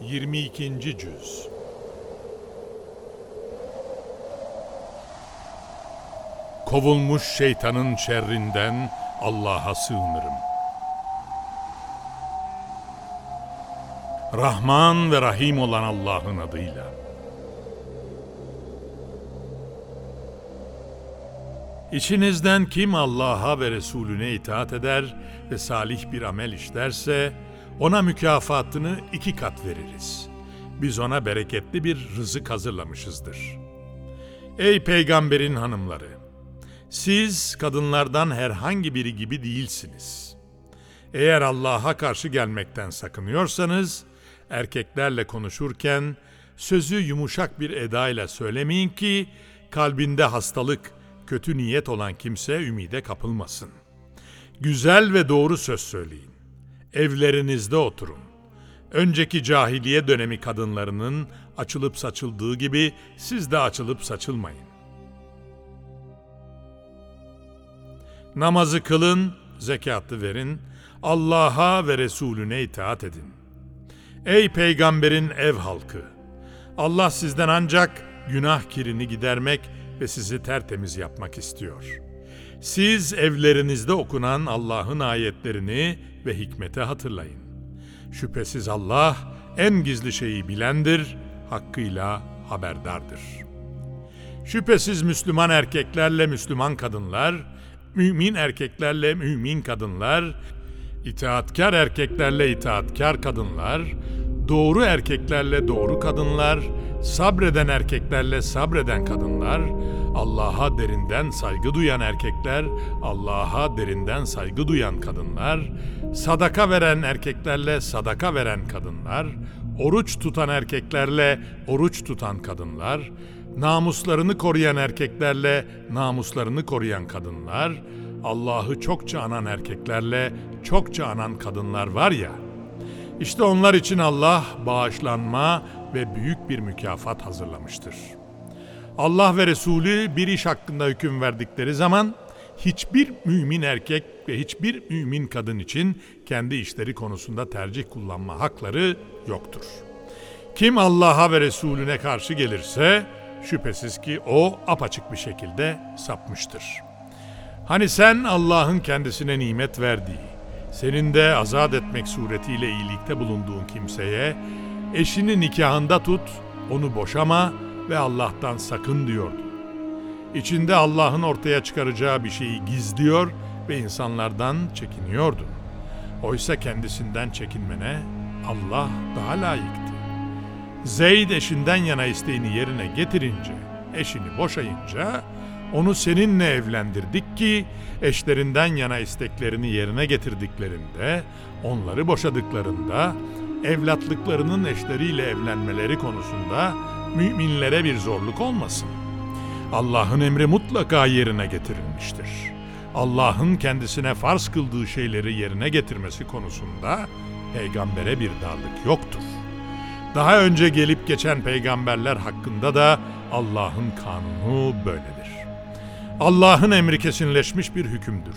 22. Cüz Kovulmuş şeytanın şerrinden Allah'a sığınırım. Rahman ve Rahim olan Allah'ın adıyla. İçinizden kim Allah'a ve Resulüne itaat eder ve salih bir amel işlerse ona mükafatını iki kat veririz. Biz ona bereketli bir rızık hazırlamışızdır. Ey peygamberin hanımları! Siz kadınlardan herhangi biri gibi değilsiniz. Eğer Allah'a karşı gelmekten sakınıyorsanız, erkeklerle konuşurken sözü yumuşak bir edayla söylemeyin ki kalbinde hastalık, kötü niyet olan kimse ümide kapılmasın. Güzel ve doğru söz söyleyin. Evlerinizde oturun. Önceki cahiliye dönemi kadınlarının açılıp saçıldığı gibi siz de açılıp saçılmayın. Namazı kılın, zekatı verin, Allah'a ve Resulüne itaat edin. Ey peygamberin ev halkı! Allah sizden ancak günah kirini gidermek ve sizi tertemiz yapmak istiyor. Siz evlerinizde okunan Allah'ın ayetlerini ve hikmeti hatırlayın. Şüphesiz Allah en gizli şeyi bilendir, hakkıyla haberdardır. Şüphesiz Müslüman erkeklerle Müslüman kadınlar, mümin erkeklerle mümin kadınlar, itaatkar erkeklerle itaatkar kadınlar, doğru erkeklerle doğru kadınlar, sabreden erkeklerle sabreden kadınlar, Allah'a derinden saygı duyan erkekler, Allah'a derinden saygı duyan kadınlar, sadaka veren erkeklerle sadaka veren kadınlar, oruç tutan erkeklerle oruç tutan kadınlar, namuslarını koruyan erkeklerle namuslarını koruyan kadınlar, Allah'ı çokça anan erkeklerle çokça anan kadınlar var ya, işte onlar için Allah bağışlanma ve büyük bir mükafat hazırlamıştır. Allah ve Resulü bir iş hakkında hüküm verdikleri zaman hiçbir mümin erkek ve hiçbir mümin kadın için kendi işleri konusunda tercih kullanma hakları yoktur. Kim Allah'a ve Resulüne karşı gelirse şüphesiz ki o apaçık bir şekilde sapmıştır. Hani sen Allah'ın kendisine nimet verdiği, senin de azat etmek suretiyle iyilikte bulunduğun kimseye eşini nikahında tut, onu boşama ve Allah'tan sakın diyordu. İçinde Allah'ın ortaya çıkaracağı bir şeyi gizliyor ve insanlardan çekiniyordun. Oysa kendisinden çekinmene Allah daha layıktı. Zeyd eşinden yana isteğini yerine getirince, eşini boşayınca onu seninle evlendirdik ki eşlerinden yana isteklerini yerine getirdiklerinde, onları boşadıklarında, evlatlıklarının eşleriyle evlenmeleri konusunda müminlere bir zorluk olmasın. Allah'ın emri mutlaka yerine getirilmiştir. Allah'ın kendisine farz kıldığı şeyleri yerine getirmesi konusunda peygambere bir darlık yoktur. Daha önce gelip geçen peygamberler hakkında da Allah'ın kanunu böyledir. Allah'ın emri kesinleşmiş bir hükümdür.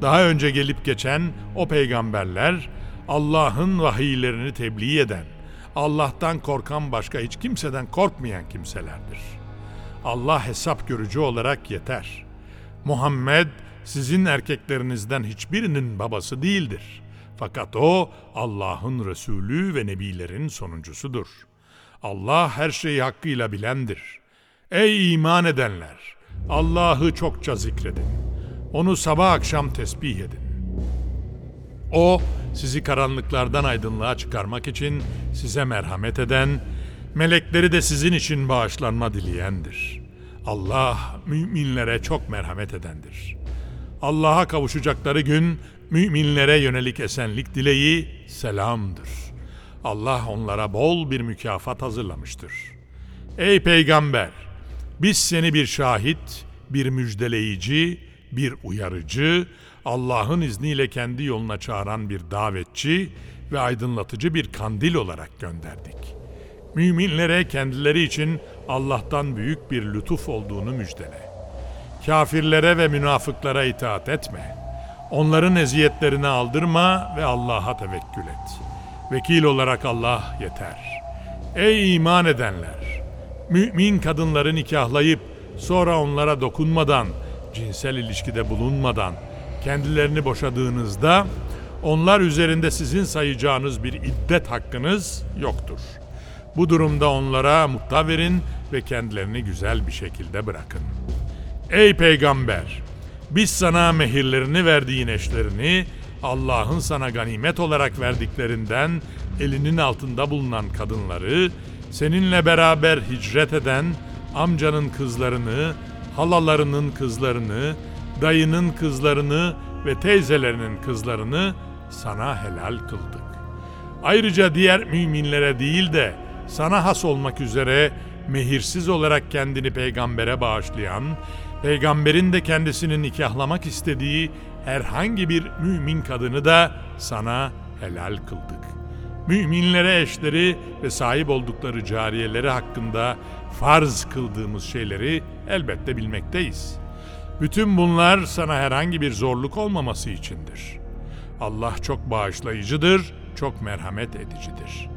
Daha önce gelip geçen o peygamberler Allah'ın vahiylerini tebliğ eden, Allah'tan korkan başka hiç kimseden korkmayan kimselerdir. Allah hesap görücü olarak yeter. Muhammed sizin erkeklerinizden hiçbirinin babası değildir. Fakat o Allah'ın Resulü ve Nebilerin sonuncusudur. Allah her şeyi hakkıyla bilendir. Ey iman edenler! Allah'ı çokça zikredin. Onu sabah akşam tesbih edin. O sizi karanlıklardan aydınlığa çıkarmak için size merhamet eden, melekleri de sizin için bağışlanma dileyendir. Allah müminlere çok merhamet edendir. Allah'a kavuşacakları gün müminlere yönelik esenlik dileği selamdır. Allah onlara bol bir mükafat hazırlamıştır. Ey peygamber! Biz seni bir şahit, bir müjdeleyici, bir uyarıcı, Allah'ın izniyle kendi yoluna çağıran bir davetçi ve aydınlatıcı bir kandil olarak gönderdik. Müminlere kendileri için Allah'tan büyük bir lütuf olduğunu müjdele. Kafirlere ve münafıklara itaat etme. Onların eziyetlerini aldırma ve Allah'a tevekkül et. Vekil olarak Allah yeter.'' Ey iman edenler! Mümin kadınları nikahlayıp sonra onlara dokunmadan, cinsel ilişkide bulunmadan kendilerini boşadığınızda onlar üzerinde sizin sayacağınız bir iddet hakkınız yoktur. Bu durumda onlara mutta verin ve kendilerini güzel bir şekilde bırakın. Ey peygamber! Biz sana mehirlerini verdiğin eşlerini Allah'ın sana ganimet olarak verdiklerinden elinin altında bulunan kadınları, seninle beraber hicret eden amcanın kızlarını, halalarının kızlarını, dayının kızlarını ve teyzelerinin kızlarını sana helal kıldık. Ayrıca diğer müminlere değil de sana has olmak üzere mehirsiz olarak kendini peygambere bağışlayan, peygamberin de kendisini nikahlamak istediği herhangi bir mümin kadını da sana helal kıldık. Müminlere eşleri ve sahip oldukları cariyeleri hakkında farz kıldığımız şeyleri elbette bilmekteyiz. Bütün bunlar sana herhangi bir zorluk olmaması içindir. Allah çok bağışlayıcıdır, çok merhamet edicidir.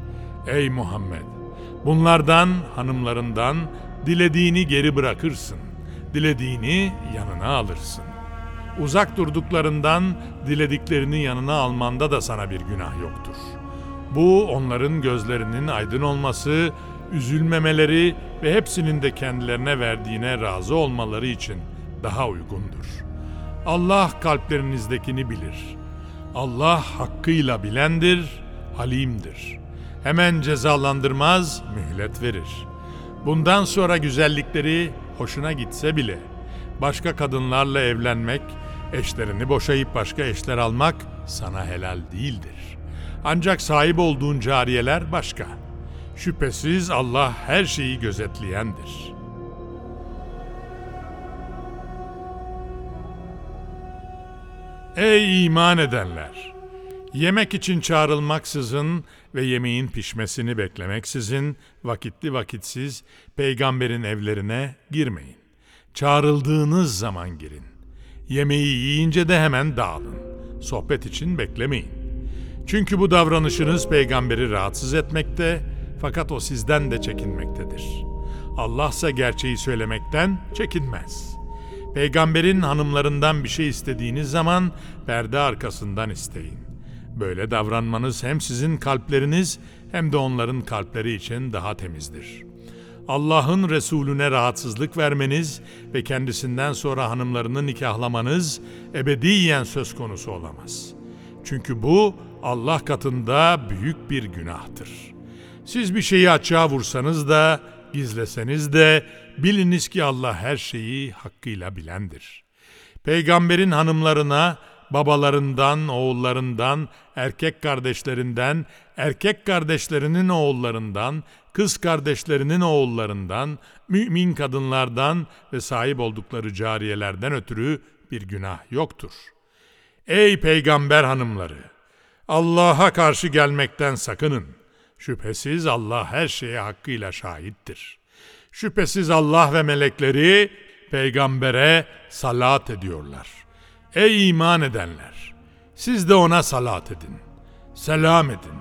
Ey Muhammed! Bunlardan, hanımlarından dilediğini geri bırakırsın. Dilediğini yanına alırsın. Uzak durduklarından dilediklerini yanına almanda da sana bir günah yoktur. Bu onların gözlerinin aydın olması, üzülmemeleri ve hepsinin de kendilerine verdiğine razı olmaları için daha uygundur. Allah kalplerinizdekini bilir. Allah hakkıyla bilendir, halimdir. Hemen cezalandırmaz, mühlet verir. Bundan sonra güzellikleri hoşuna gitse bile başka kadınlarla evlenmek, eşlerini boşayıp başka eşler almak sana helal değildir. Ancak sahip olduğun cariyeler başka. Şüphesiz Allah her şeyi gözetleyendir. Ey iman edenler! Yemek için çağrılmaksızın ve yemeğin pişmesini beklemeksizin vakitli vakitsiz peygamberin evlerine girmeyin. Çağrıldığınız zaman girin. Yemeği yiyince de hemen dağılın. Sohbet için beklemeyin. Çünkü bu davranışınız peygamberi rahatsız etmekte fakat o sizden de çekinmektedir. Allah ise gerçeği söylemekten çekinmez. Peygamberin hanımlarından bir şey istediğiniz zaman perde arkasından isteyin. Böyle davranmanız hem sizin kalpleriniz hem de onların kalpleri için daha temizdir. Allah'ın Resulüne rahatsızlık vermeniz ve kendisinden sonra hanımlarını nikahlamanız ebediyen söz konusu olamaz. Çünkü bu Allah katında büyük bir günahtır. Siz bir şeyi açığa vursanız da, gizleseniz de biliniz ki Allah her şeyi hakkıyla bilendir. Peygamberin hanımlarına babalarından, oğullarından, erkek kardeşlerinden, erkek kardeşlerinin oğullarından, kız kardeşlerinin oğullarından, mümin kadınlardan ve sahip oldukları cariyelerden ötürü bir günah yoktur. Ey peygamber hanımları! Allah'a karşı gelmekten sakının. Şüphesiz Allah her şeye hakkıyla şahittir. Şüphesiz Allah ve melekleri peygambere salat ediyorlar. Ey iman edenler! Siz de ona salat edin. Selam edin.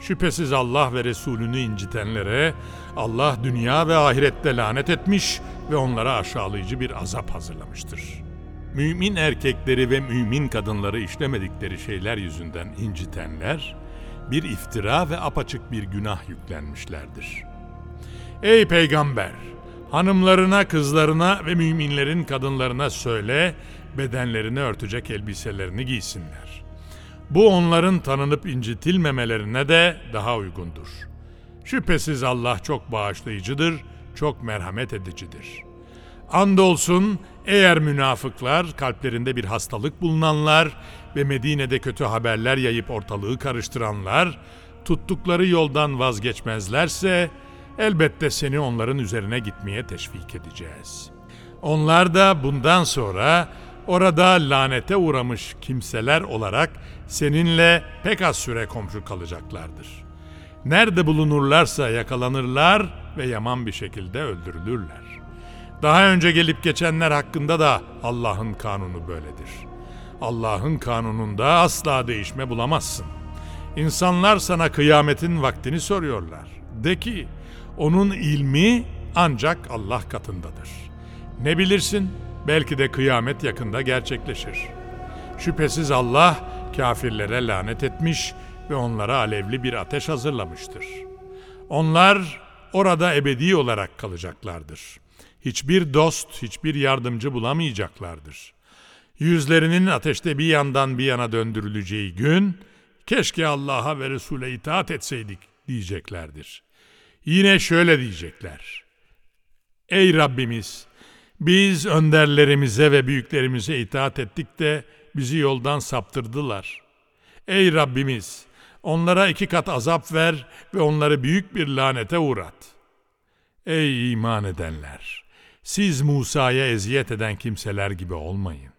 Şüphesiz Allah ve Resulünü incitenlere Allah dünya ve ahirette lanet etmiş ve onlara aşağılayıcı bir azap hazırlamıştır. Mümin erkekleri ve mümin kadınları işlemedikleri şeyler yüzünden incitenler, bir iftira ve apaçık bir günah yüklenmişlerdir. Ey peygamber! Hanımlarına, kızlarına ve müminlerin kadınlarına söyle, bedenlerini örtecek elbiselerini giysinler. Bu onların tanınıp incitilmemelerine de daha uygundur. Şüphesiz Allah çok bağışlayıcıdır, çok merhamet edicidir. Andolsun eğer münafıklar, kalplerinde bir hastalık bulunanlar ve Medine'de kötü haberler yayıp ortalığı karıştıranlar, tuttukları yoldan vazgeçmezlerse, elbette seni onların üzerine gitmeye teşvik edeceğiz. Onlar da bundan sonra orada lanete uğramış kimseler olarak seninle pek az süre komşu kalacaklardır. Nerede bulunurlarsa yakalanırlar ve yaman bir şekilde öldürülürler. Daha önce gelip geçenler hakkında da Allah'ın kanunu böyledir. Allah'ın kanununda asla değişme bulamazsın. İnsanlar sana kıyametin vaktini soruyorlar. De ki, Onun ilmi ancak Allah katındadır. Ne bilirsin? Belki de kıyamet yakında gerçekleşir. Şüphesiz Allah kafirlere lanet etmiş ve onlara alevli bir ateş hazırlamıştır. Onlar orada ebedi olarak kalacaklardır. Hiçbir dost, hiçbir yardımcı bulamayacaklardır. Yüzlerinin ateşte bir yandan bir yana döndürüleceği gün, keşke Allah'a ve Resul'e itaat etseydik diyeceklerdir. Yine şöyle diyecekler. Ey Rabbimiz! Biz önderlerimize ve büyüklerimize itaat ettik de bizi yoldan saptırdılar. Ey Rabbimiz! Onlara iki kat azap ver ve onları büyük bir lanete uğrat. Ey iman edenler! Siz Musa'ya eziyet eden kimseler gibi olmayın.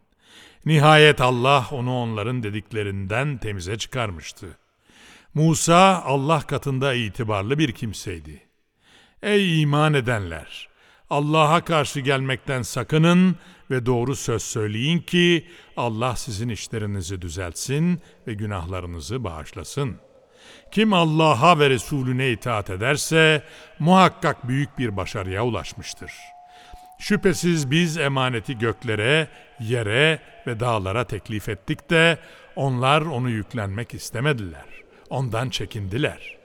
Nihayet Allah onu onların dediklerinden temize çıkarmıştı. Musa Allah katında itibarlı bir kimseydi. Ey iman edenler! Allah'a karşı gelmekten sakının ve doğru söz söyleyin ki Allah sizin işlerinizi düzeltsin ve günahlarınızı bağışlasın. Kim Allah'a ve Resulüne itaat ederse muhakkak büyük bir başarıya ulaşmıştır. Şüphesiz biz emaneti göklere, yere ve dağlara teklif ettik de onlar onu yüklenmek istemediler. Ondan çekindiler.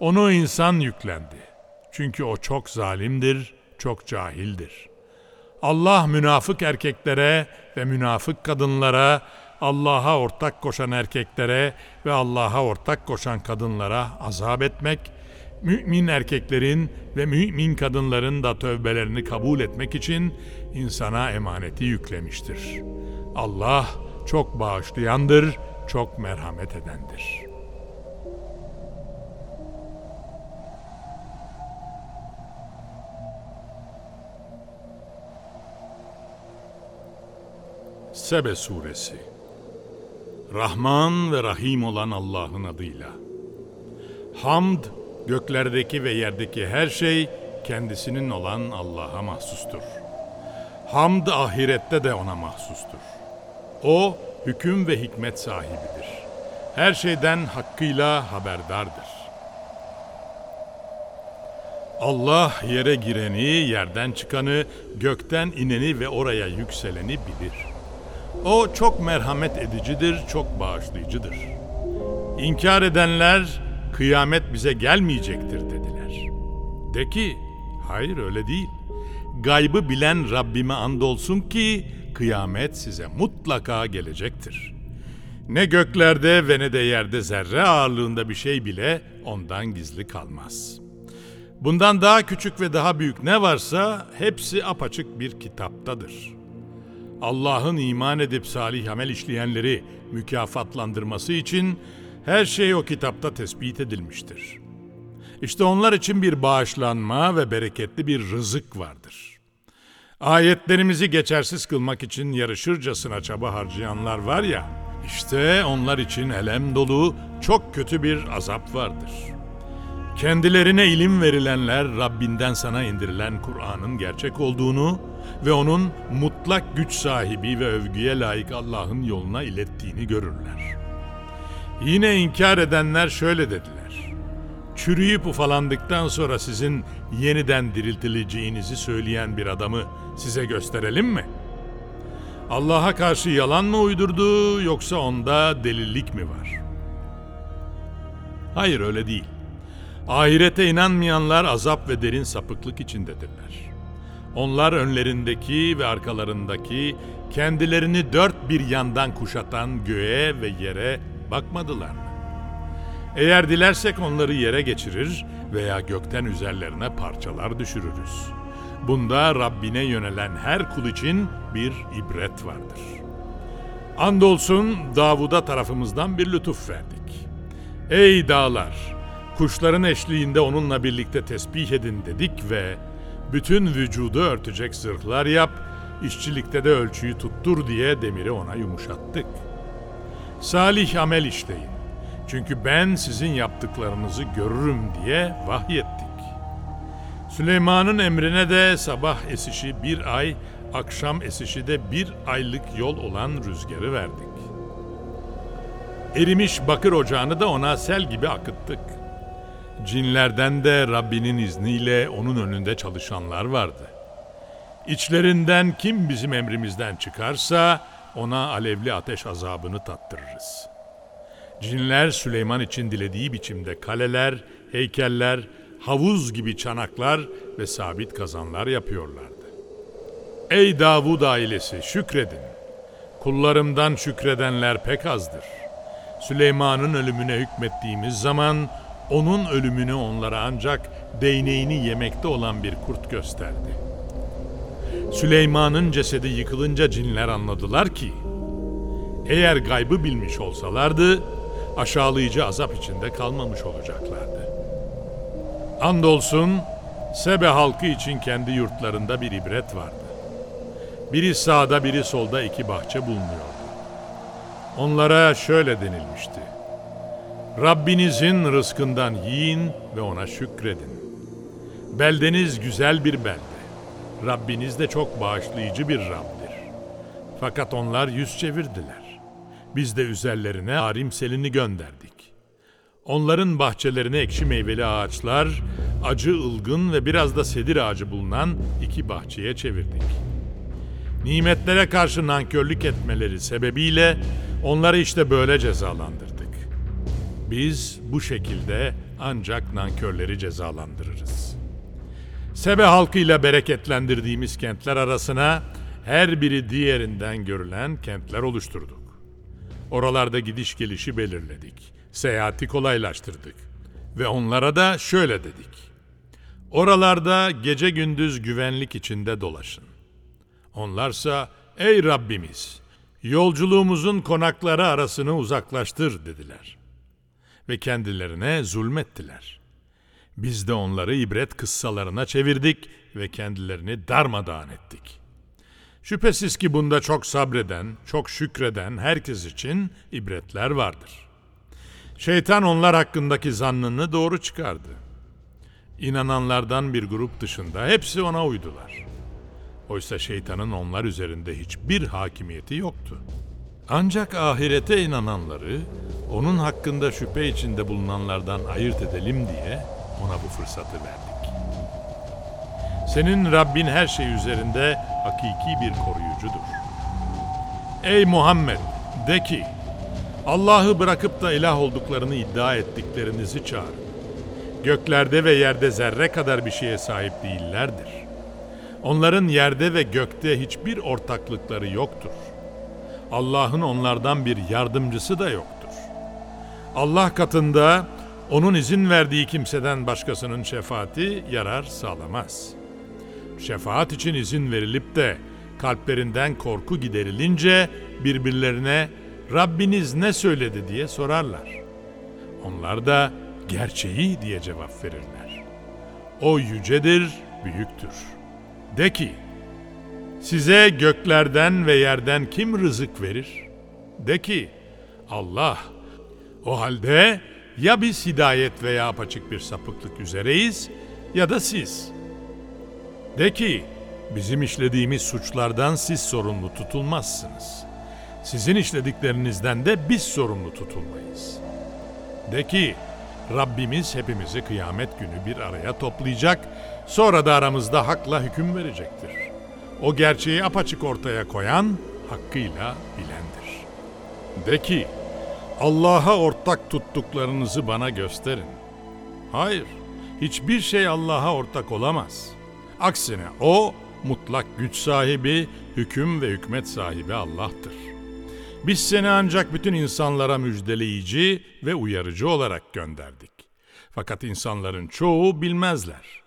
Onu insan yüklendi. Çünkü o çok zalimdir, çok cahildir. Allah münafık erkeklere ve münafık kadınlara, Allah'a ortak koşan erkeklere ve Allah'a ortak koşan kadınlara azap etmek, mümin erkeklerin ve mümin kadınların da tövbelerini kabul etmek için insana emaneti yüklemiştir. Allah çok bağışlayandır, çok merhamet edendir.'' Sebe Suresi Rahman ve Rahim olan Allah'ın adıyla. Hamd, göklerdeki ve yerdeki her şey kendisinin olan Allah'a mahsustur. Hamd ahirette de ona mahsustur. O hüküm ve hikmet sahibidir. Her şeyden hakkıyla haberdardır. Allah yere gireni, yerden çıkanı, gökten ineni ve oraya yükseleni bilir.'' O çok merhamet edicidir, çok bağışlayıcıdır. İnkar edenler kıyamet bize gelmeyecektir dediler. De ki, hayır öyle değil. Gaybı bilen Rabbime andolsun ki kıyamet size mutlaka gelecektir. Ne göklerde ve ne de yerde zerre ağırlığında bir şey bile ondan gizli kalmaz. Bundan daha küçük ve daha büyük ne varsa hepsi apaçık bir kitaptadır.'' Allah'ın iman edip salih amel işleyenleri mükafatlandırması için her şey o kitapta tespit edilmiştir. İşte onlar için bir bağışlanma ve bereketli bir rızık vardır. Ayetlerimizi geçersiz kılmak için yarışırcasına çaba harcayanlar var ya, işte onlar için elem dolu çok kötü bir azap vardır. Kendilerine ilim verilenler Rabbinden sana indirilen Kur'an'ın gerçek olduğunu, ve onun mutlak güç sahibi ve övgüye layık Allah'ın yoluna ilettiğini görürler. Yine inkar edenler şöyle dediler. Çürüyüp ufalandıktan sonra sizin yeniden diriltileceğinizi söyleyen bir adamı size gösterelim mi? Allah'a karşı yalan mı uydurdu yoksa onda delilik mi var? Hayır öyle değil. Ahirete inanmayanlar azap ve derin sapıklık içindedirler. Onlar önlerindeki ve arkalarındaki kendilerini dört bir yandan kuşatan göğe ve yere bakmadılar mı? Eğer dilersek onları yere geçirir veya gökten üzerlerine parçalar düşürürüz. Bunda Rabbine yönelen her kul için bir ibret vardır. Andolsun Davud'a tarafımızdan bir lütuf verdik. Ey dağlar! Kuşların eşliğinde onunla birlikte tesbih edin dedik ve bütün vücudu örtecek zırhlar yap, işçilikte de ölçüyü tuttur diye demiri ona yumuşattık. Salih amel işleyin. Çünkü ben sizin yaptıklarınızı görürüm diye vahyettik. Süleyman'ın emrine de sabah esişi bir ay, akşam esişi de bir aylık yol olan rüzgarı verdik. Erimiş bakır ocağını da ona sel gibi akıttık. Cinlerden de Rabbinin izniyle onun önünde çalışanlar vardı. İçlerinden kim bizim emrimizden çıkarsa ona alevli ateş azabını tattırırız. Cinler Süleyman için dilediği biçimde kaleler, heykeller, havuz gibi çanaklar ve sabit kazanlar yapıyorlardı. Ey Davud ailesi şükredin. Kullarımdan şükredenler pek azdır. Süleyman'ın ölümüne hükmettiğimiz zaman onun ölümünü onlara ancak değneğini yemekte olan bir kurt gösterdi. Süleyman'ın cesedi yıkılınca cinler anladılar ki eğer gaybı bilmiş olsalardı aşağılayıcı azap içinde kalmamış olacaklardı. Andolsun Sebe halkı için kendi yurtlarında bir ibret vardı. Biri sağda biri solda iki bahçe bulunuyordu. Onlara şöyle denilmişti. Rabbinizin rızkından yiyin ve ona şükredin. Beldeniz güzel bir belde. Rabbiniz de çok bağışlayıcı bir Rabbdir. Fakat onlar yüz çevirdiler. Biz de üzerlerine arim selini gönderdik. Onların bahçelerine ekşi meyveli ağaçlar, acı ılgın ve biraz da sedir ağacı bulunan iki bahçeye çevirdik. Nimetlere karşı nankörlük etmeleri sebebiyle onları işte böyle cezalandırdık. Biz bu şekilde ancak nankörleri cezalandırırız. Sebe halkıyla bereketlendirdiğimiz kentler arasına her biri diğerinden görülen kentler oluşturduk. Oralarda gidiş gelişi belirledik. Seyahati kolaylaştırdık. Ve onlara da şöyle dedik. Oralarda gece gündüz güvenlik içinde dolaşın. Onlarsa ey Rabbimiz yolculuğumuzun konakları arasını uzaklaştır dediler. Ve kendilerine zulmettiler. Biz de onları ibret kıssalarına çevirdik ve kendilerini darmadağın ettik. Şüphesiz ki bunda çok sabreden, çok şükreden herkes için ibretler vardır. Şeytan onlar hakkındaki zannını doğru çıkardı. İnananlardan bir grup dışında hepsi ona uydular. Oysa şeytanın onlar üzerinde hiçbir hakimiyeti yoktu. Ancak ahirete inananları onun hakkında şüphe içinde bulunanlardan ayırt edelim diye ona bu fırsatı verdik. Senin Rabbin her şey üzerinde hakiki bir koruyucudur. Ey Muhammed de ki Allah'ı bırakıp da ilah olduklarını iddia ettiklerinizi çağırın. Göklerde ve yerde zerre kadar bir şeye sahip değillerdir. Onların yerde ve gökte hiçbir ortaklıkları yoktur. Allah'ın onlardan bir yardımcısı da yoktur. Allah katında onun izin verdiği kimseden başkasının şefaati yarar sağlamaz. Şefaat için izin verilip de kalplerinden korku giderilince birbirlerine Rabbiniz ne söyledi diye sorarlar. Onlar da gerçeği diye cevap verirler. O yücedir, büyüktür. De ki, size göklerden ve yerden kim rızık verir? De ki, Allah. O halde ya biz hidayet veya apaçık bir sapıklık üzereyiz ya da siz. De ki, bizim işlediğimiz suçlardan siz sorumlu tutulmazsınız. Sizin işlediklerinizden de biz sorumlu tutulmayız. De ki, Rabbimiz hepimizi kıyamet günü bir araya toplayacak, sonra da aramızda hakla hüküm verecektir. O gerçeği apaçık ortaya koyan, hakkıyla bilendir. De ki, Allah'a ortak tuttuklarınızı bana gösterin. Hayır, hiçbir şey Allah'a ortak olamaz. Aksine O, mutlak güç sahibi, hüküm ve hükmet sahibi Allah'tır. Biz seni ancak bütün insanlara müjdeleyici ve uyarıcı olarak gönderdik. Fakat insanların çoğu bilmezler.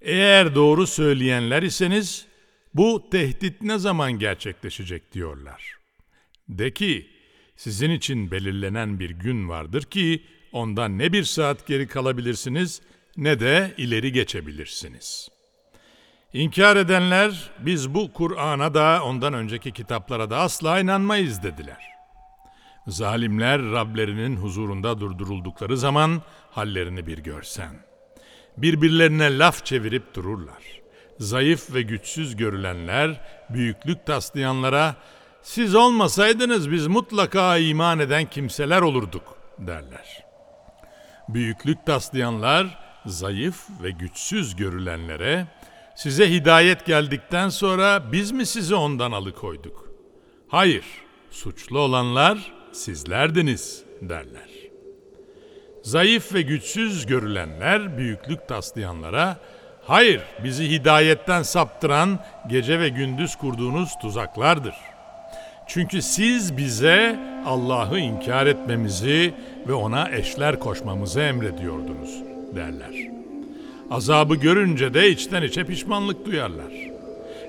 Eğer doğru söyleyenler iseniz bu tehdit ne zaman gerçekleşecek diyorlar. De ki sizin için belirlenen bir gün vardır ki ondan ne bir saat geri kalabilirsiniz ne de ileri geçebilirsiniz. İnkar edenler biz bu Kur'an'a da ondan önceki kitaplara da asla inanmayız dediler. Zalimler Rablerinin huzurunda durduruldukları zaman hallerini bir görsen. Birbirlerine laf çevirip dururlar. Zayıf ve güçsüz görülenler büyüklük taslayanlara siz olmasaydınız biz mutlaka iman eden kimseler olurduk derler. Büyüklük taslayanlar zayıf ve güçsüz görülenlere size hidayet geldikten sonra biz mi sizi ondan alıkoyduk? Hayır, suçlu olanlar sizlerdiniz derler. Zayıf ve güçsüz görülenler büyüklük taslayanlara hayır bizi hidayetten saptıran gece ve gündüz kurduğunuz tuzaklardır. Çünkü siz bize Allah'ı inkar etmemizi ve ona eşler koşmamızı emrediyordunuz derler. Azabı görünce de içten içe pişmanlık duyarlar.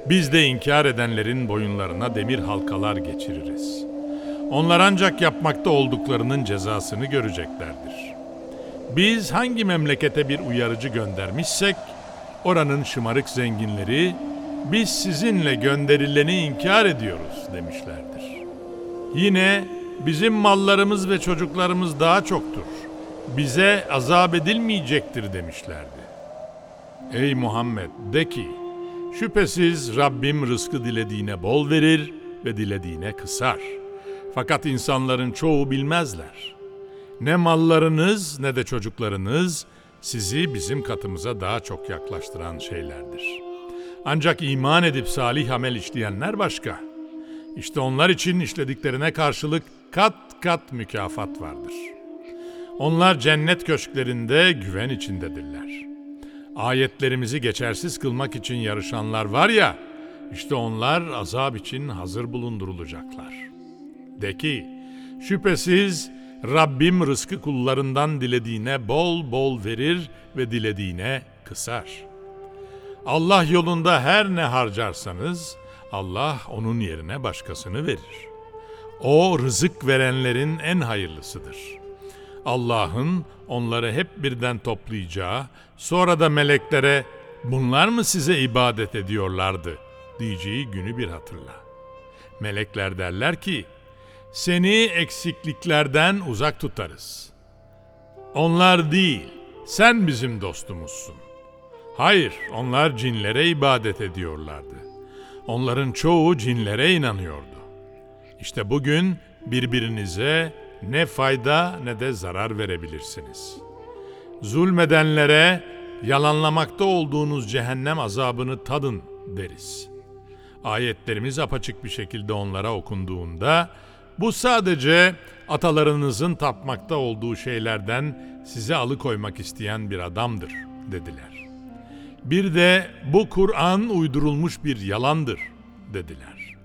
Biz de inkar edenlerin boyunlarına demir halkalar geçiririz. Onlar ancak yapmakta olduklarının cezasını göreceklerdir. Biz hangi memlekete bir uyarıcı göndermişsek, oranın şımarık zenginleri, biz sizinle gönderileni inkar ediyoruz demişlerdir. Yine bizim mallarımız ve çocuklarımız daha çoktur. Bize azap edilmeyecektir demişlerdi. Ey Muhammed de ki, şüphesiz Rabbim rızkı dilediğine bol verir ve dilediğine kısar. Fakat insanların çoğu bilmezler. Ne mallarınız ne de çocuklarınız sizi bizim katımıza daha çok yaklaştıran şeylerdir. Ancak iman edip salih amel işleyenler başka. İşte onlar için işlediklerine karşılık kat kat mükafat vardır. Onlar cennet köşklerinde güven içindedirler. Ayetlerimizi geçersiz kılmak için yarışanlar var ya, işte onlar azap için hazır bulundurulacaklar. De ki, şüphesiz Rabbim rızkı kullarından dilediğine bol bol verir ve dilediğine kısar. Allah yolunda her ne harcarsanız Allah onun yerine başkasını verir. O rızık verenlerin en hayırlısıdır. Allah'ın onları hep birden toplayacağı, sonra da meleklere bunlar mı size ibadet ediyorlardı diyeceği günü bir hatırla. Melekler derler ki, seni eksikliklerden uzak tutarız. Onlar değil, sen bizim dostumuzsun. Hayır, onlar cinlere ibadet ediyorlardı. Onların çoğu cinlere inanıyordu. İşte bugün birbirinize ne fayda ne de zarar verebilirsiniz. Zulmedenlere yalanlamakta olduğunuz cehennem azabını tadın deriz. Ayetlerimiz apaçık bir şekilde onlara okunduğunda bu sadece atalarınızın tapmakta olduğu şeylerden sizi alıkoymak isteyen bir adamdır dediler. Bir de bu Kur'an uydurulmuş bir yalandır dediler.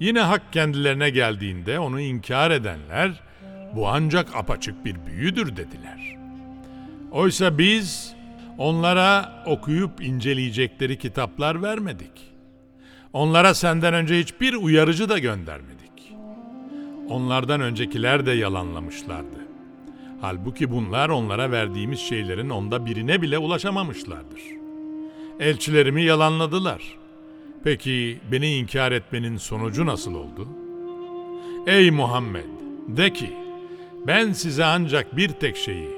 Yine hak kendilerine geldiğinde onu inkar edenler bu ancak apaçık bir büyüdür dediler. Oysa biz onlara okuyup inceleyecekleri kitaplar vermedik. Onlara senden önce hiçbir uyarıcı da göndermedik. Onlardan öncekiler de yalanlamışlardı. Halbuki bunlar onlara verdiğimiz şeylerin onda birine bile ulaşamamışlardır. Elçilerimi yalanladılar. Peki beni inkar etmenin sonucu nasıl oldu? Ey Muhammed! De ki, ben size ancak bir tek şeyi,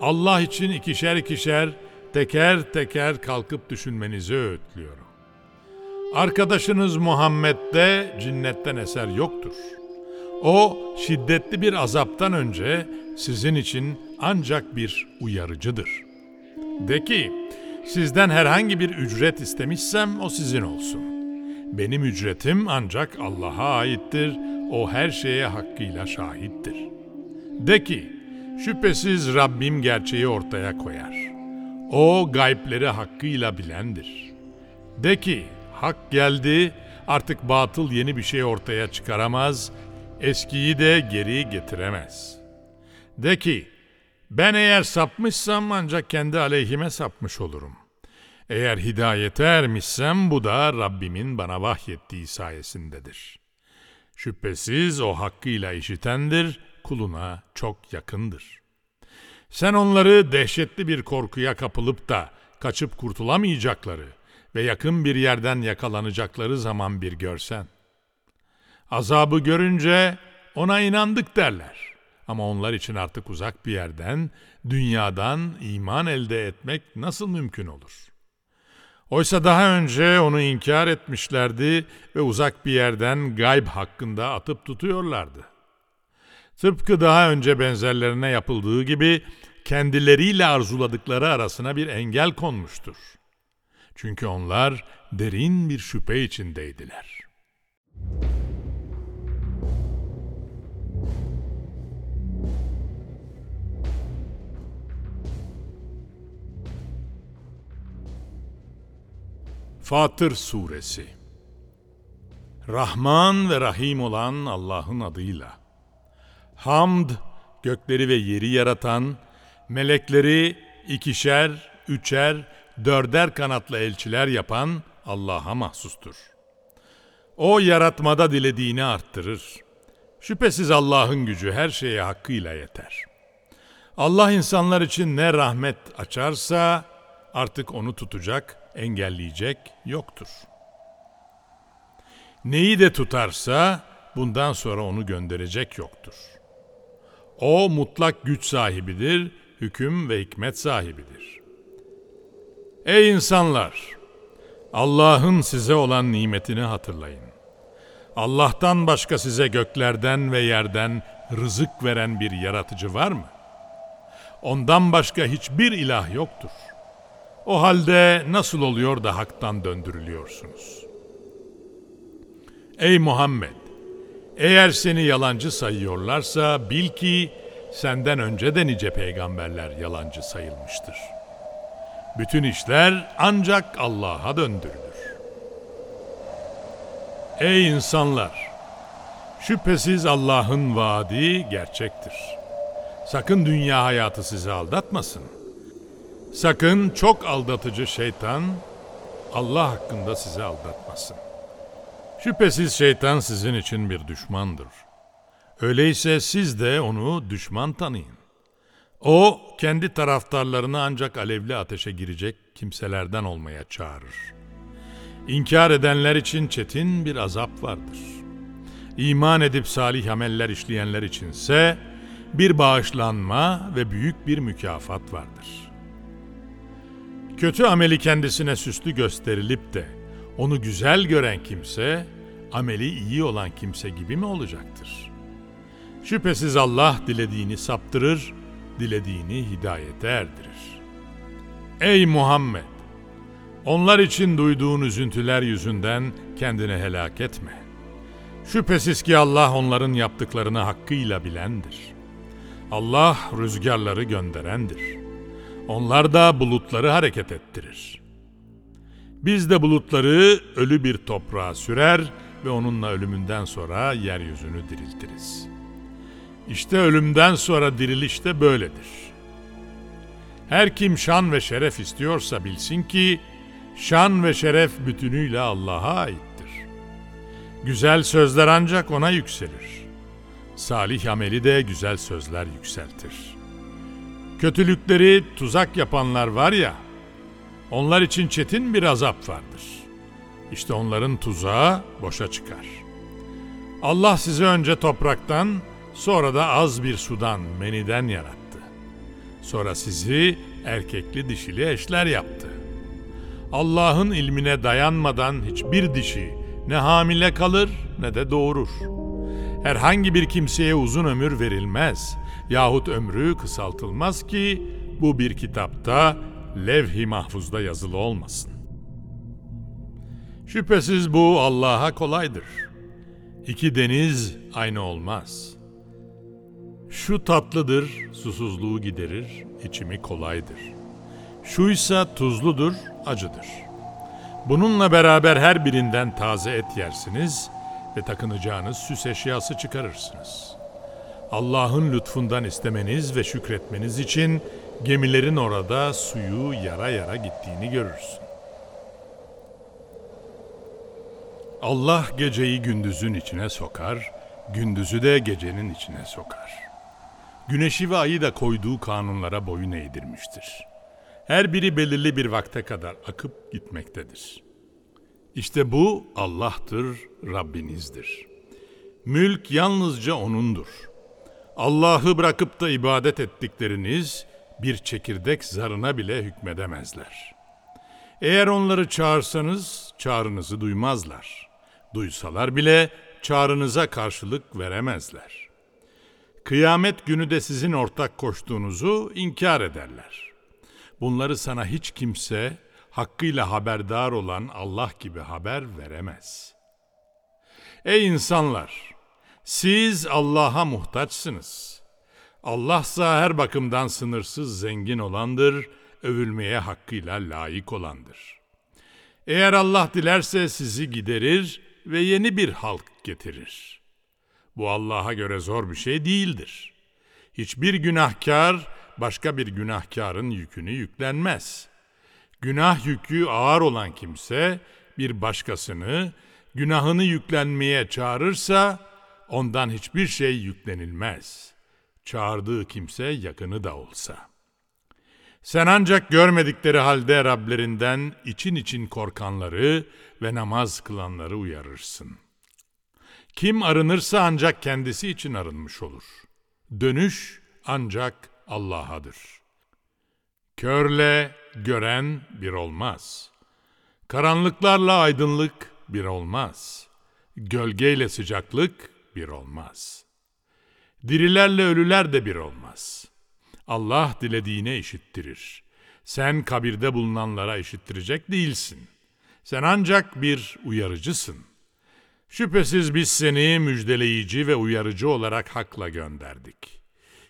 Allah için ikişer ikişer, teker teker kalkıp düşünmenizi öğütlüyorum. Arkadaşınız Muhammed'de cinnetten eser yoktur. O şiddetli bir azaptan önce sizin için ancak bir uyarıcıdır. De ki, sizden herhangi bir ücret istemişsem o sizin olsun. Benim ücretim ancak Allah'a aittir, o her şeye hakkıyla şahittir. De ki, şüphesiz Rabbim gerçeği ortaya koyar. O gaybleri hakkıyla bilendir. De ki, hak geldi, artık batıl yeni bir şey ortaya çıkaramaz, eskiyi de geri getiremez. De ki, ben eğer sapmışsam ancak kendi aleyhime sapmış olurum. Eğer hidayete ermişsem bu da Rabbimin bana vahyettiği sayesindedir. Şüphesiz o hakkıyla işitendir, kuluna çok yakındır. Sen onları dehşetli bir korkuya kapılıp da kaçıp kurtulamayacakları ve yakın bir yerden yakalanacakları zaman bir görsen. Azabı görünce ona inandık derler. Ama onlar için artık uzak bir yerden, dünyadan iman elde etmek nasıl mümkün olur? Oysa daha önce onu inkar etmişlerdi ve uzak bir yerden gayb hakkında atıp tutuyorlardı. Tıpkı daha önce benzerlerine yapıldığı gibi kendileriyle arzuladıkları arasına bir engel konmuştur. Çünkü onlar derin bir şüphe içindeydiler. Fatır Suresi Rahman ve Rahim olan Allah'ın adıyla. Hamd, gökleri ve yeri yaratan, melekleri ikişer, üçer, dörder kanatlı elçiler yapan Allah'a mahsustur. O yaratmada dilediğini arttırır. Şüphesiz Allah'ın gücü her şeye hakkıyla yeter. Allah insanlar için ne rahmet açarsa artık onu tutacak, engelleyecek yoktur. Neyi de tutarsa bundan sonra onu gönderecek yoktur. O mutlak güç sahibidir, hüküm ve hikmet sahibidir. Ey insanlar! Allah'ın size olan nimetini hatırlayın. Allah'tan başka size göklerden ve yerden rızık veren bir yaratıcı var mı? Ondan başka hiçbir ilah yoktur. O halde nasıl oluyor da haktan döndürülüyorsunuz? Ey Muhammed! Eğer seni yalancı sayıyorlarsa bil ki senden önce de nice peygamberler yalancı sayılmıştır. Bütün işler ancak Allah'a döndürülür. Ey insanlar! Şüphesiz Allah'ın vaadi gerçektir. Sakın dünya hayatı sizi aldatmasın. Sakın çok aldatıcı şeytan Allah hakkında sizi aldatmasın. Şüphesiz şeytan sizin için bir düşmandır. Öyleyse siz de onu düşman tanıyın. O kendi taraftarlarını ancak alevli ateşe girecek kimselerden olmaya çağırır. İnkar edenler için çetin bir azap vardır. İman edip salih ameller işleyenler içinse bir bağışlanma ve büyük bir mükafat vardır. Kötü ameli kendisine süslü gösterilip de onu güzel gören kimse, ameli iyi olan kimse gibi mi olacaktır? Şüphesiz Allah dilediğini saptırır, dilediğini hidayete erdirir. Ey Muhammed! Onlar için duyduğun üzüntüler yüzünden kendini helak etme. Şüphesiz ki Allah onların yaptıklarını hakkıyla bilendir. Allah rüzgarları gönderendir. Onlar da bulutları hareket ettirir. Biz de bulutları ölü bir toprağa sürer ve onunla ölümünden sonra yeryüzünü diriltiriz. İşte ölümden sonra diriliş de böyledir. Her kim şan ve şeref istiyorsa bilsin ki şan ve şeref bütünüyle Allah'a aittir. Güzel sözler ancak ona yükselir. Salih ameli de güzel sözler yükseltir. Kötülükleri tuzak yapanlar var ya, onlar için çetin bir azap vardır. İşte onların tuzağı boşa çıkar. Allah sizi önce topraktan, sonra da az bir sudan, meniden yarattı. Sonra sizi erkekli dişili eşler yaptı. Allah'ın ilmine dayanmadan hiçbir dişi ne hamile kalır ne de doğurur. Herhangi bir kimseye uzun ömür verilmez yahut ömrü kısaltılmaz ki bu bir kitapta levh-i mahfuzda yazılı olmasın. Şüphesiz bu Allah'a kolaydır. İki deniz aynı olmaz. Şu tatlıdır, susuzluğu giderir, içimi kolaydır. Şuysa tuzludur, acıdır. Bununla beraber her birinden taze et yersiniz ve takınacağınız süs eşyası çıkarırsınız. Allah'ın lütfundan istemeniz ve şükretmeniz için gemilerin orada suyu yara yara gittiğini görürsün. Allah geceyi gündüzün içine sokar, gündüzü de gecenin içine sokar. Güneşi ve ayı da koyduğu kanunlara boyun eğdirmiştir. Her biri belirli bir vakte kadar akıp gitmektedir. İşte bu Allah'tır, Rabbinizdir. Mülk yalnızca O'nundur. Allah'ı bırakıp da ibadet ettikleriniz bir çekirdek zarına bile hükmedemezler. Eğer onları çağırsanız çağrınızı duymazlar. Duysalar bile çağrınıza karşılık veremezler. Kıyamet günü de sizin ortak koştuğunuzu inkar ederler. Bunları sana hiç kimse hakkıyla haberdar olan Allah gibi haber veremez. Ey insanlar! Siz Allah'a muhtaçsınız. Allah ise her bakımdan sınırsız zengin olandır, övülmeye hakkıyla layık olandır. Eğer Allah dilerse sizi giderir ve yeni bir halk getirir. Bu Allah'a göre zor bir şey değildir. Hiçbir günahkar başka bir günahkarın yükünü yüklenmez. Günah yükü ağır olan kimse bir başkasını günahını yüklenmeye çağırırsa ondan hiçbir şey yüklenilmez. Çağırdığı kimse yakını da olsa. Sen ancak görmedikleri halde Rablerinden için için korkanları ve namaz kılanları uyarırsın. Kim arınırsa ancak kendisi için arınmış olur. Dönüş ancak Allah'adır. Körle gören bir olmaz. Karanlıklarla aydınlık bir olmaz. Gölgeyle sıcaklık bir olmaz. Dirilerle ölüler de bir olmaz. Allah dilediğine işittirir. Sen kabirde bulunanlara işittirecek değilsin. Sen ancak bir uyarıcısın. Şüphesiz biz seni müjdeleyici ve uyarıcı olarak hakla gönderdik.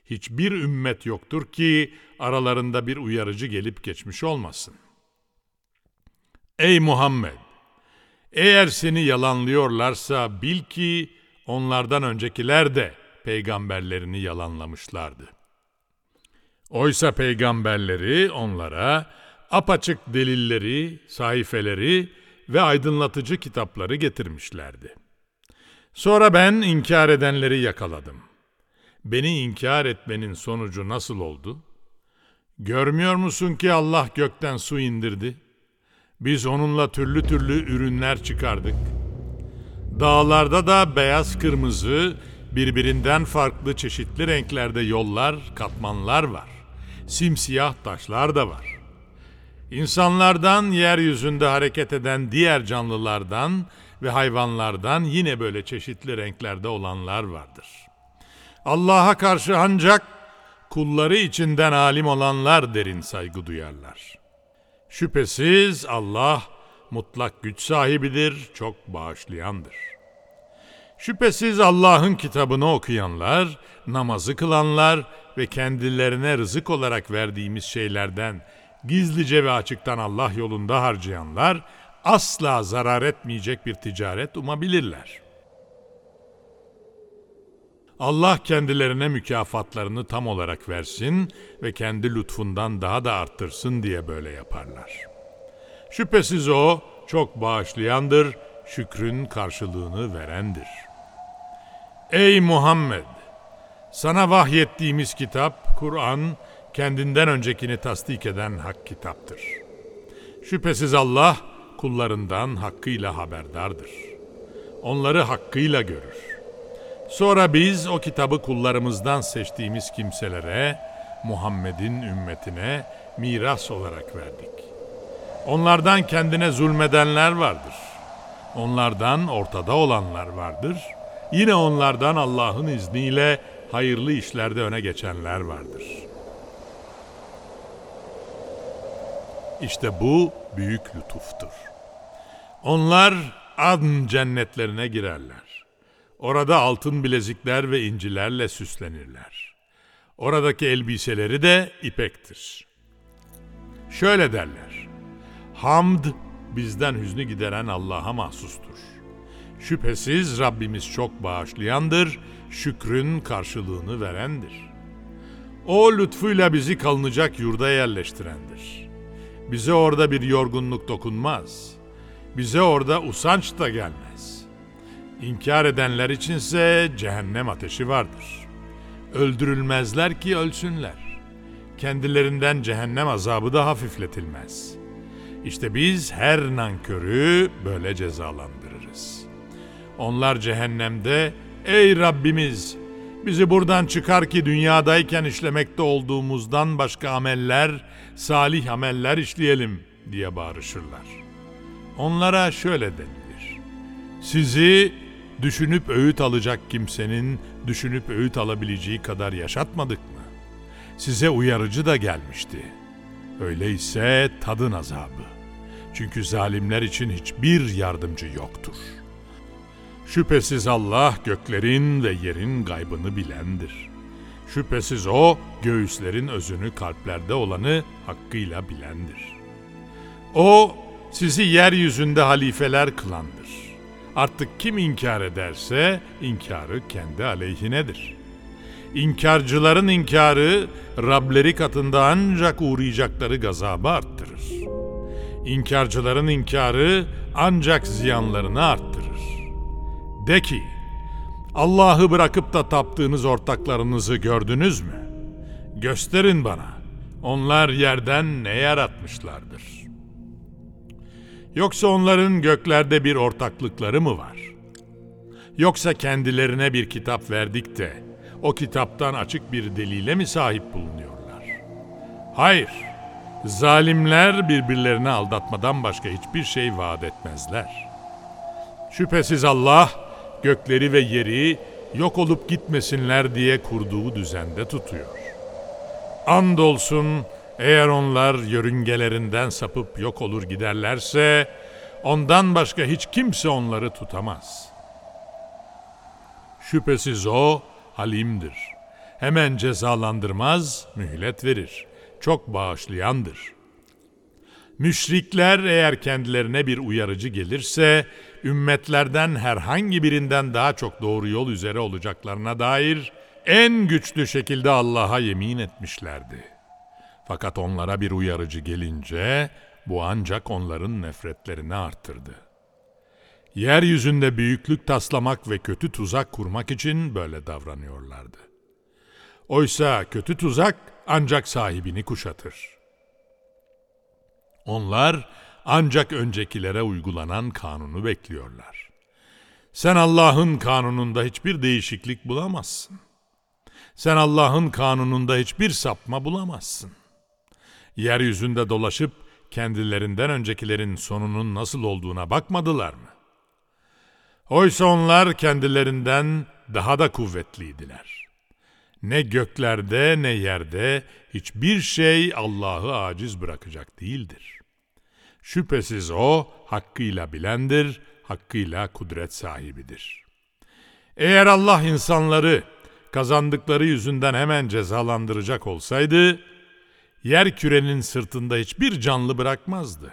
Hiçbir ümmet yoktur ki aralarında bir uyarıcı gelip geçmiş olmasın. Ey Muhammed! Eğer seni yalanlıyorlarsa bil ki onlardan öncekiler de peygamberlerini yalanlamışlardı. Oysa peygamberleri onlara apaçık delilleri, sayfeleri ve aydınlatıcı kitapları getirmişlerdi. Sonra ben inkar edenleri yakaladım. Beni inkar etmenin sonucu nasıl oldu? Görmüyor musun ki Allah gökten su indirdi? Biz onunla türlü türlü ürünler çıkardık. Dağlarda da beyaz kırmızı, birbirinden farklı çeşitli renklerde yollar, katmanlar var. Simsiyah taşlar da var. İnsanlardan, yeryüzünde hareket eden diğer canlılardan ve hayvanlardan yine böyle çeşitli renklerde olanlar vardır. Allah'a karşı ancak kulları içinden alim olanlar derin saygı duyarlar. Şüphesiz Allah mutlak güç sahibidir, çok bağışlayandır. Şüphesiz Allah'ın kitabını okuyanlar, namazı kılanlar ve kendilerine rızık olarak verdiğimiz şeylerden gizlice ve açıktan Allah yolunda harcayanlar asla zarar etmeyecek bir ticaret umabilirler. Allah kendilerine mükafatlarını tam olarak versin ve kendi lütfundan daha da arttırsın diye böyle yaparlar. Şüphesiz o çok bağışlayandır, şükrün karşılığını verendir. Ey Muhammed! Sana vahyettiğimiz kitap, Kur'an, kendinden öncekini tasdik eden hak kitaptır. Şüphesiz Allah kullarından hakkıyla haberdardır. Onları hakkıyla görür. Sonra biz o kitabı kullarımızdan seçtiğimiz kimselere, Muhammed'in ümmetine miras olarak verdik. Onlardan kendine zulmedenler vardır. Onlardan ortada olanlar vardır. Yine onlardan Allah'ın izniyle hayırlı işlerde öne geçenler vardır.'' İşte bu büyük lütuftur. Onlar adn cennetlerine girerler. Orada altın bilezikler ve incilerle süslenirler. Oradaki elbiseleri de ipektir. Şöyle derler. Hamd bizden hüznü gideren Allah'a mahsustur. Şüphesiz Rabbimiz çok bağışlayandır, şükrün karşılığını verendir. O lütfuyla bizi kalınacak yurda yerleştirendir.'' Bize orada bir yorgunluk dokunmaz. Bize orada usanç da gelmez. İnkar edenler içinse cehennem ateşi vardır. Öldürülmezler ki ölsünler. Kendilerinden cehennem azabı da hafifletilmez. İşte biz her nankörü böyle cezalandırırız. Onlar cehennemde ey Rabbimiz bizi buradan çıkar ki dünyadayken işlemekte olduğumuzdan başka ameller, salih ameller işleyelim diye bağırışırlar. Onlara şöyle denilir. Sizi düşünüp öğüt alacak kimsenin düşünüp öğüt alabileceği kadar yaşatmadık mı? Size uyarıcı da gelmişti. Öyleyse tadın azabı. Çünkü zalimler için hiçbir yardımcı yoktur. Şüphesiz Allah göklerin ve yerin gaybını bilendir. Şüphesiz O göğüslerin özünü kalplerde olanı hakkıyla bilendir. O sizi yeryüzünde halifeler kılandır. Artık kim inkar ederse inkarı kendi aleyhinedir. İnkarcıların inkarı Rableri katında ancak uğrayacakları gazabı arttırır. İnkarcıların inkarı ancak ziyanlarını arttırır. De ki, Allah'ı bırakıp da taptığınız ortaklarınızı gördünüz mü? Gösterin bana. Onlar yerden ne yaratmışlardır? Yoksa onların göklerde bir ortaklıkları mı var? Yoksa kendilerine bir kitap verdik de o kitaptan açık bir delile mi sahip bulunuyorlar? Hayır. Zalimler birbirlerini aldatmadan başka hiçbir şey vaat etmezler. Şüphesiz Allah gökleri ve yeri yok olup gitmesinler diye kurduğu düzende tutuyor. Andolsun eğer onlar yörüngelerinden sapıp yok olur giderlerse ondan başka hiç kimse onları tutamaz. Şüphesiz o halimdir. Hemen cezalandırmaz, mühlet verir. Çok bağışlayandır. Müşrikler eğer kendilerine bir uyarıcı gelirse ümmetlerden herhangi birinden daha çok doğru yol üzere olacaklarına dair en güçlü şekilde Allah'a yemin etmişlerdi. Fakat onlara bir uyarıcı gelince bu ancak onların nefretlerini artırdı. Yeryüzünde büyüklük taslamak ve kötü tuzak kurmak için böyle davranıyorlardı. Oysa kötü tuzak ancak sahibini kuşatır. Onlar ancak öncekilere uygulanan kanunu bekliyorlar. Sen Allah'ın kanununda hiçbir değişiklik bulamazsın. Sen Allah'ın kanununda hiçbir sapma bulamazsın. Yeryüzünde dolaşıp kendilerinden öncekilerin sonunun nasıl olduğuna bakmadılar mı? Oysa onlar kendilerinden daha da kuvvetliydiler. Ne göklerde ne yerde hiçbir şey Allah'ı aciz bırakacak değildir. Şüphesiz O hakkıyla bilendir, hakkıyla kudret sahibidir. Eğer Allah insanları kazandıkları yüzünden hemen cezalandıracak olsaydı, yer kürenin sırtında hiçbir canlı bırakmazdı.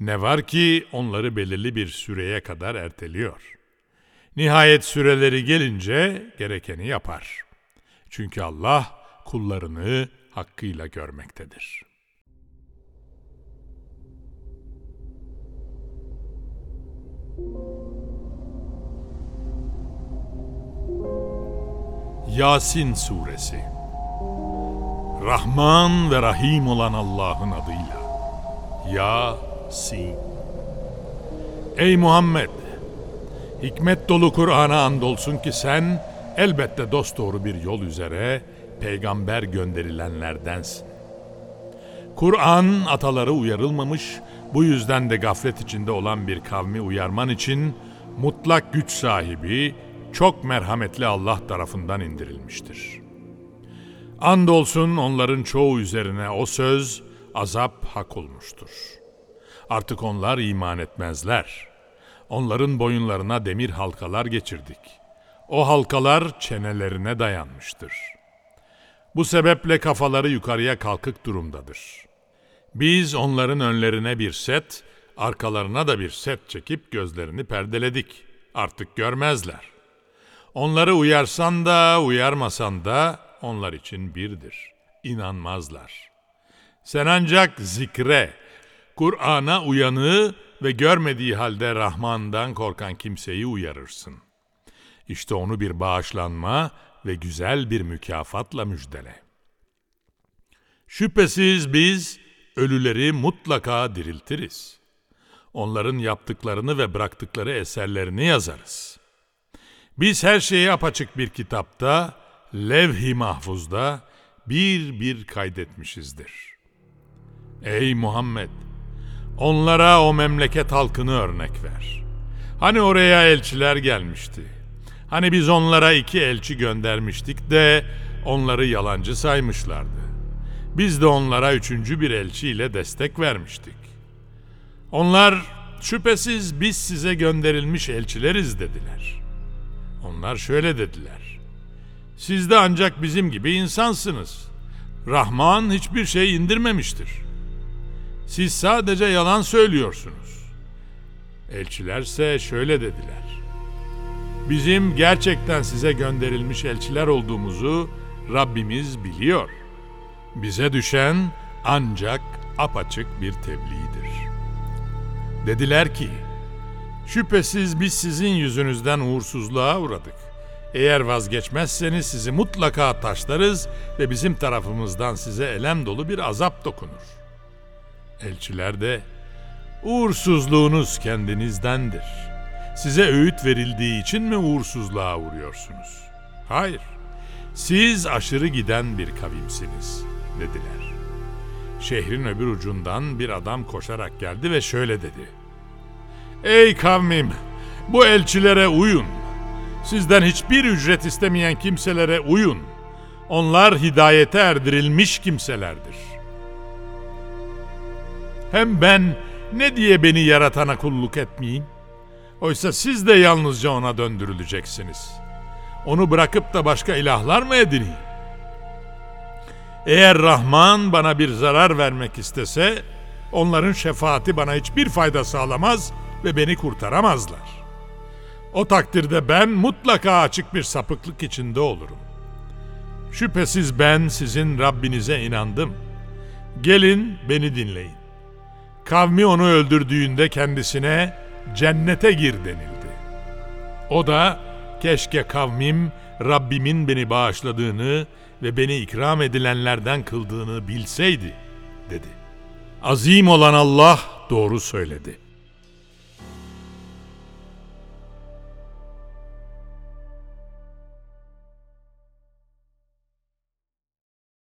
Ne var ki onları belirli bir süreye kadar erteliyor. Nihayet süreleri gelince gerekeni yapar. Çünkü Allah kullarını hakkıyla görmektedir. Yasin Suresi Rahman ve Rahim olan Allah'ın adıyla Yasin Ey Muhammed! Hikmet dolu Kur'an'a andolsun ki sen elbette dosdoğru bir yol üzere peygamber gönderilenlerdensin. Kur'an ataları uyarılmamış, bu yüzden de gaflet içinde olan bir kavmi uyarman için mutlak güç sahibi, çok merhametli Allah tarafından indirilmiştir. Andolsun onların çoğu üzerine o söz, azap hak olmuştur. Artık onlar iman etmezler. Onların boyunlarına demir halkalar geçirdik. O halkalar çenelerine dayanmıştır. Bu sebeple kafaları yukarıya kalkık durumdadır. Biz onların önlerine bir set, arkalarına da bir set çekip gözlerini perdeledik. Artık görmezler. Onları uyarsan da uyarmasan da onlar için birdir. İnanmazlar. Sen ancak zikre, Kur'an'a uyanığı ve görmediği halde Rahman'dan korkan kimseyi uyarırsın. İşte onu bir bağışlanma ve güzel bir mükafatla müjdele. Şüphesiz biz ölüleri mutlaka diriltiriz. Onların yaptıklarını ve bıraktıkları eserlerini yazarız. Biz her şeyi apaçık bir kitapta, levh-i mahfuzda bir bir kaydetmişizdir. Ey Muhammed! Onlara o memleket halkını örnek ver. Hani oraya elçiler gelmişti. Hani biz onlara iki elçi göndermiştik de onları yalancı saymışlardı. Biz de onlara üçüncü bir elçiyle destek vermiştik. Onlar şüphesiz biz size gönderilmiş elçileriz dediler. Onlar şöyle dediler. Siz de ancak bizim gibi insansınız. Rahman hiçbir şey indirmemiştir. Siz sadece yalan söylüyorsunuz. Elçilerse şöyle dediler. Bizim gerçekten size gönderilmiş elçiler olduğumuzu Rabbimiz biliyor. Bize düşen ancak apaçık bir tebliğdir. Dediler ki, şüphesiz biz sizin yüzünüzden uğursuzluğa uğradık. Eğer vazgeçmezseniz sizi mutlaka taşlarız ve bizim tarafımızdan size elem dolu bir azap dokunur. Elçiler de, uğursuzluğunuz kendinizdendir. Size öğüt verildiği için mi uğursuzluğa uğruyorsunuz? Hayır, siz aşırı giden bir kavimsiniz, dediler. Şehrin öbür ucundan bir adam koşarak geldi ve şöyle dedi. Ey kavmim, bu elçilere uyun. Sizden hiçbir ücret istemeyen kimselere uyun. Onlar hidayete erdirilmiş kimselerdir. Hem ben ne diye beni yaratana kulluk etmeyeyim? Oysa siz de yalnızca ona döndürüleceksiniz. Onu bırakıp da başka ilahlar mı edineyim? Eğer Rahman bana bir zarar vermek istese, onların şefaati bana hiçbir fayda sağlamaz ve beni kurtaramazlar. O takdirde ben mutlaka açık bir sapıklık içinde olurum. Şüphesiz ben sizin Rabbinize inandım. Gelin beni dinleyin. Kavmi onu öldürdüğünde kendisine cennete gir denildi. O da keşke kavmim Rabbimin beni bağışladığını ve beni ikram edilenlerden kıldığını bilseydi dedi. Azim olan Allah doğru söyledi.